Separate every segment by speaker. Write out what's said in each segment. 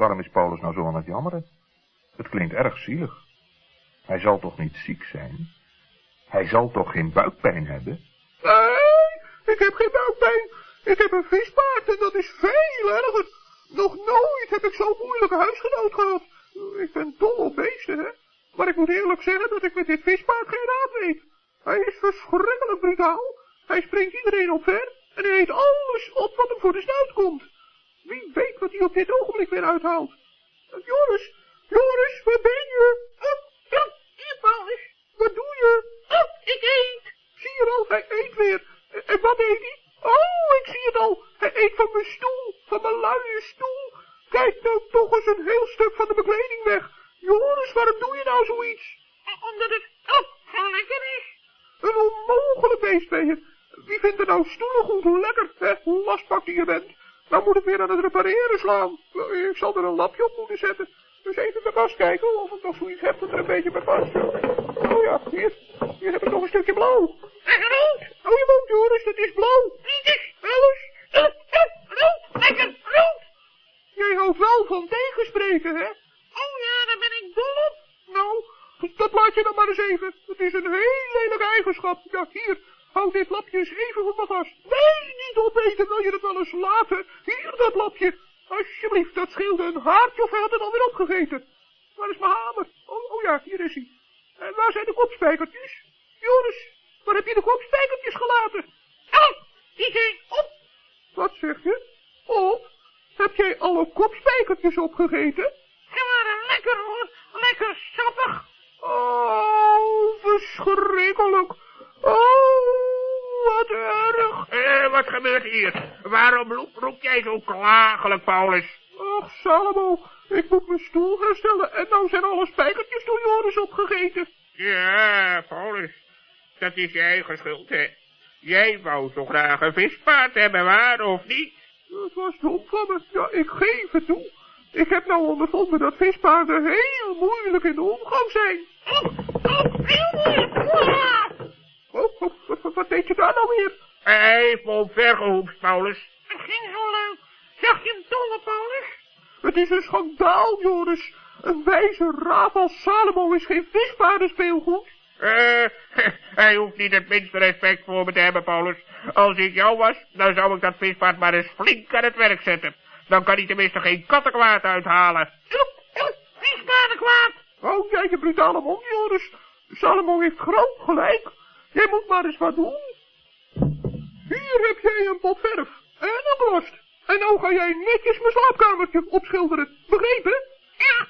Speaker 1: Waarom is Paulus nou zo aan het jammeren? Klinkt erg zielig. Hij zal toch niet ziek zijn? Hij zal toch geen buikpijn hebben?
Speaker 2: Nee, ik heb geen buikpijn. Ik heb een vispaard en dat is veel erger. Nog nooit heb ik zo'n moeilijke huisgenoot gehad. Ik ben dol op beesten, hè. Maar ik moet eerlijk zeggen dat ik met dit vispaard geen raad weet. Hij is verschrikkelijk brutaal. Hij springt iedereen op ver en eet alles op wat hem voor de snuit komt. Wie weet wat hij op dit ogenblik weer uithaalt. Joris, Joris, waar ben je? Oh, oh, hier, Paulus. Wat doe je? Oh, ik eet. Zie je al, hij eet weer. En- En wat eet hij? Oh, ik zie het al. Hij eet van mijn stoel, van mijn luie stoel. Kijk nou toch eens een heel stuk van de bekleding weg. Joris, waarom doe je nou zoiets? Omdat het oh, zo lekker is. Een onmogelijk beest ben je. Wie vindt er nou stoelen goed lekker, hè, lastpak die je bent? Nou moet ik weer aan het repareren slaan. Ik zal er een lapje op moeten zetten. Dus even de kast kijken of ik nog zoiets heb dat er een beetje bij past. Oh ja, hier, hier heb ik nog een stukje blauw. En rood. Oh, je woont, Joris, dat is blauw. Niet is, alles. Rood, lekker, rood. Jij houdt wel van tegenspreken, hè? Oh ja, daar ben ik dol op. Nou, dat laat je dan maar eens even. Het is een heel lelijke eigenschap. Ja, hier, houd dit lapje eens even goed me vast. Nee, niet opeten, wil je het wel eens laten? Hier, dat lapje. Alsjeblieft, dat scheelde een haartje of hij had het alweer opgegeten. Waar is mijn hamer? Oh, oh ja, hier is hij. En waar zijn de kopspijkertjes? Joris, waar heb je de kopspijkertjes gelaten? Oh, die zijn op. Wat zeg je? Op? Heb jij alle kopspijkertjes opgegeten? Ze waren lekker hoor, lekker sappig. Oh, verschrikkelijk. Oh, wat erg.
Speaker 3: Eh, wat gebeurt hier? Waarom roep, roep jij zo klagelijk, Paulus?
Speaker 2: Ach, Salomo, ik moet mijn stoel herstellen en nou zijn alle spijkertjes door Joris opgegeten.
Speaker 3: Ja, Paulus, dat is je eigen schuld, hè. Jij wou zo graag een vispaard hebben, waar, of niet?
Speaker 2: Het was dom van me. Ja, ik geef het toe. Ik heb nou ondervonden dat vispaarden heel moeilijk in de omgang zijn. Oh, oh, heel moeilijk. Oh, wat, wat deed je daar nou weer?
Speaker 3: Hij heeft me omvergehoepst, Paulus.
Speaker 2: Het ging zo leuk. Zag je hem tollen, Paulus? Het is een schandaal, Joris. Een wijze raaf als Salomo is geen vispaardenspeelgoed.
Speaker 3: Eh, hij hoeft niet het minste respect voor me te hebben, Paulus. Als ik jou was, dan zou ik dat vispaard maar eens flink aan het werk zetten. Dan kan hij tenminste geen kattenkwaad uithalen.
Speaker 2: Vispaardenkwaad! Oh, jij je brutale mond, Joris. Salomo heeft groot gelijk. Jij moet maar eens wat doen. Hier heb jij een pot verf en een kwast. En nou ga jij netjes mijn slaapkamertje opschilderen. Begrepen? Ja.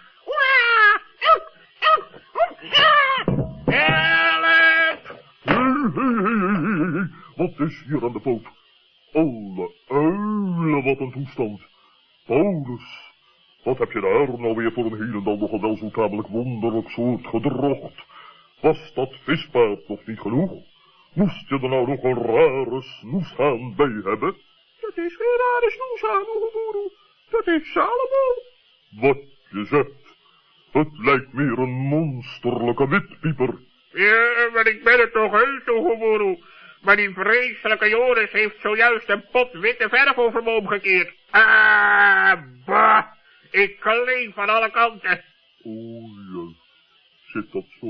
Speaker 3: Help!
Speaker 4: Wat is hier aan de poop? Alle uilen, wat een toestand. Paulus, wat heb je daar nou weer voor een helendal nogal wel zo tamelijk wonderlijk soort gedrocht? Was dat vispaard nog niet genoeg? Moest je er nou nog een rare snoeshaan bij hebben?
Speaker 2: Dat is geen rare snoes aan, Oegeboeroe. Dat is Salomo.
Speaker 4: Wat je zegt, het lijkt meer een monsterlijke witpieper.
Speaker 3: Ja, maar ik ben het toch heus, Oegeboeroe. Maar die vreselijke Joris heeft zojuist een pot witte verf over me omgekeerd. Ah, bah. Ik kleef van alle kanten.
Speaker 4: Oh ja, zit dat zo?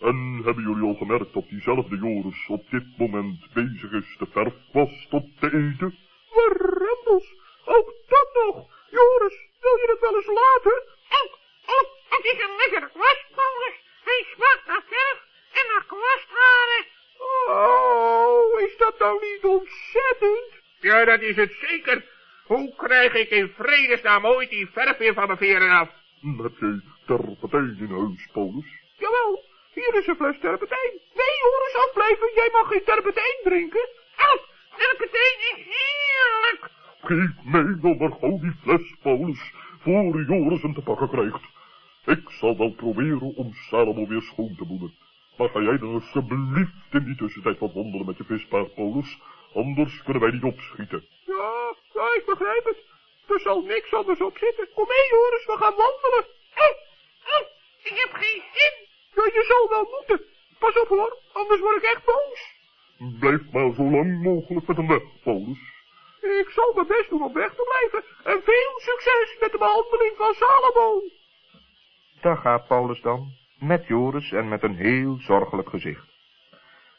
Speaker 4: En hebben jullie al gemerkt dat diezelfde Joris op dit moment bezig is de verfkwast op te eten?
Speaker 2: Verrempels. Ook dat nog. Joris, wil je het wel eens laten? Oh, oh, het is een lekkere kwast, Paulus. Hij smaakt naar verf en naar kwastharen. Oh, is dat nou niet ontzettend?
Speaker 3: Ja, dat is het zeker. Hoe krijg ik in vredesnaam ooit die verf weer van mijn veren af?
Speaker 4: Heb jij terpentijn in huis, Paulus?
Speaker 2: Is een fles terpentijn. Nee, Joris, afblijven. Jij mag geen terpentijn drinken. Oh, terpentijn is heerlijk.
Speaker 4: Geef mij dan maar gauw die fles, Paulus, voor Joris hem te pakken krijgt. Ik zal wel proberen om Salomo weer schoon te boenen. Maar ga jij dan alsjeblieft in die tussentijd wat wandelen met je vispaard, Paulus. Anders kunnen wij niet opschieten.
Speaker 2: Ja, ja, ik begrijp het. Er zal niks anders op zitten. Kom mee, Joris, we gaan wandelen.
Speaker 5: Oh, oh, ik heb geen zin.
Speaker 2: Ja, je zal wel moeten. Pas op hoor, anders word ik echt boos.
Speaker 4: Blijf maar zo lang mogelijk met hem weg, Paulus.
Speaker 2: Ik zal mijn best doen om weg te blijven. En veel succes met de behandeling van Salomo.
Speaker 1: Daar gaat Paulus dan, met Joris en met een heel zorgelijk gezicht.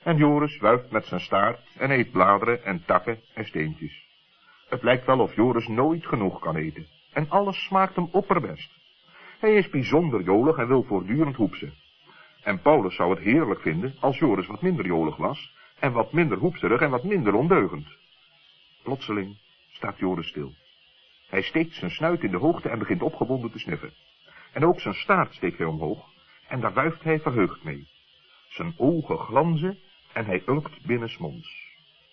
Speaker 1: En Joris wuift met zijn staart en eet bladeren en takken en steentjes. Het lijkt wel of Joris nooit genoeg kan eten. En alles smaakt hem opperbest. Hij is bijzonder jolig en wil voortdurend hoepsen. En Paulus zou het heerlijk vinden als Joris wat minder jolig was en wat minder hoepserig en wat minder ondeugend. Plotseling staat Joris stil. Hij steekt zijn snuit in de hoogte en begint opgewonden te sniffen. En ook zijn staart steekt hij omhoog en daar wuift hij verheugd mee. Zijn ogen glanzen en hij ulkt binnensmonds.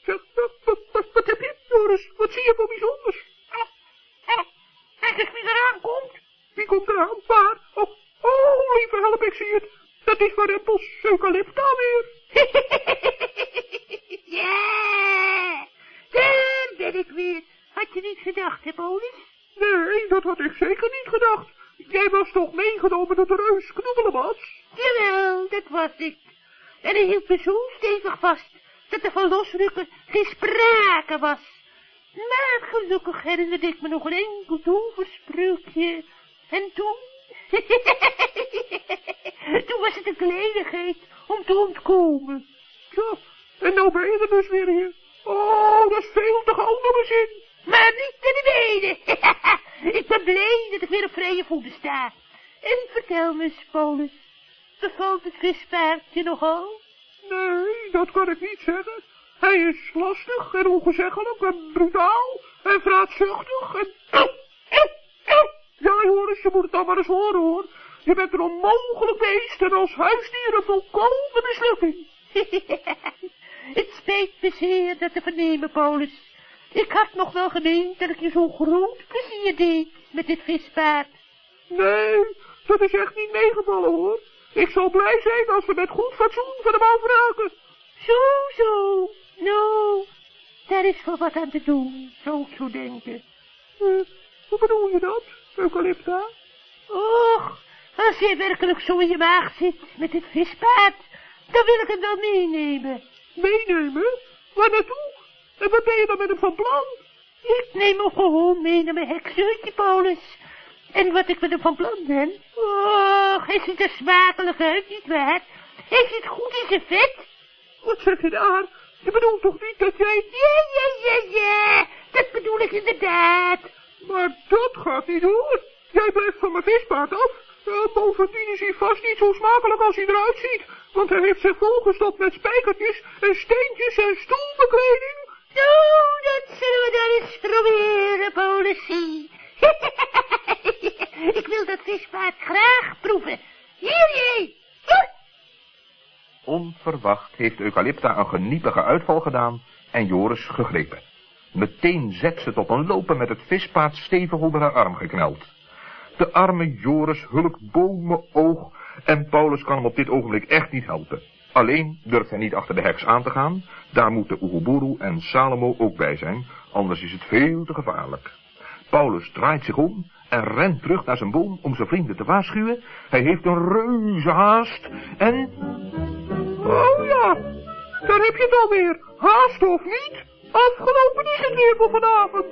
Speaker 2: Zeg, wat, wat, wat, wat heb je, Joris? Wat zie je voor bijzonders?
Speaker 5: Kijk eens wie eraan komt.
Speaker 2: Wie komt eraan? Waar? Oh, oh, lieve help, ik zie het. Dat is van Rempels eucalypta weer.
Speaker 5: ja, daar ben ik weer. Had je niet gedacht, hè, Paulus?
Speaker 2: Nee, dat had ik zeker niet gedacht. Jij was toch meegenomen door de reus Knoebelenbas?
Speaker 5: Jawel, dat was ik. En hij hield me zo stevig vast, dat er van losrukken geen sprake was. Maar gelukkig herinnerde ik me nog een enkel toverspreukje. En toen... toen was het een kleinigheid om te ontkomen.
Speaker 2: Ja, en nou ben je er dus weer hier. Oh, dat is veel te gauw naar mijn zin.
Speaker 5: Maar niet te beneden. ik ben blij dat ik weer op vrije voeten sta. En vertel me eens, Paulus, bevalt het vispaardje nogal?
Speaker 2: Nee, dat kan ik niet zeggen. Hij is lastig en ongezeggelijk en brutaal en vraatzuchtig en... Je moet het dan maar eens horen, hoor. Je bent een onmogelijk beest en als huisdier een volkomen mislukking.
Speaker 5: het spijt me zeer dat te vernemen, Paulus. Ik had nog wel gemeend dat ik je zo'n groot plezier deed met dit vispaard.
Speaker 2: Nee, dat is echt niet meegevallen, hoor. Ik zal blij zijn als we met goed fatsoen van hem afraken.
Speaker 5: Zo, zo. Nou, daar is wel wat aan te doen, zou ik zo denken.
Speaker 2: Uh, hoe bedoel je dat, Eucalypta?
Speaker 5: Och, als jij werkelijk zo in je maag zit met dit vispaard, dan wil ik hem wel meenemen.
Speaker 2: Meenemen? Waar naartoe? En wat ben je dan met hem van plan?
Speaker 5: Ik neem hem gewoon mee naar mijn Paulus. En wat ik met hem van plan ben? Och, hij ziet er smakelijk uit, nietwaar? Hij zit goed in zijn vet.
Speaker 2: Wat zeg je daar? Je bedoelt toch niet dat jij...
Speaker 5: Ja, ja, ja, ja, dat bedoel ik inderdaad.
Speaker 2: Maar dat gaat niet hoor. Jij blijft van mijn vispaard af. Uh, bovendien is hij vast niet zo smakelijk als hij eruit ziet. Want hij heeft zich volgestopt met spijkertjes en steentjes en stoelbekleding.
Speaker 5: Nou, dat zullen we dan eens proberen, Politie. ik wil dat vispaard graag proeven. Hier, jij.
Speaker 1: Onverwacht heeft Eucalypta een geniepige uitval gedaan en Joris gegrepen. Meteen zet ze tot een lopen met het vispaard stevig onder haar arm gekneld. De arme Joris hulkt bomen oog en Paulus kan hem op dit ogenblik echt niet helpen. Alleen durft hij niet achter de heks aan te gaan, daar moeten Oeguburu en Salomo ook bij zijn, anders is het veel te gevaarlijk. Paulus draait zich om en rent terug naar zijn boom om zijn vrienden te waarschuwen. Hij heeft een reuze haast en...
Speaker 2: Oh ja, daar heb je het alweer. Haast of niet? Afgelopen die voor vanavond.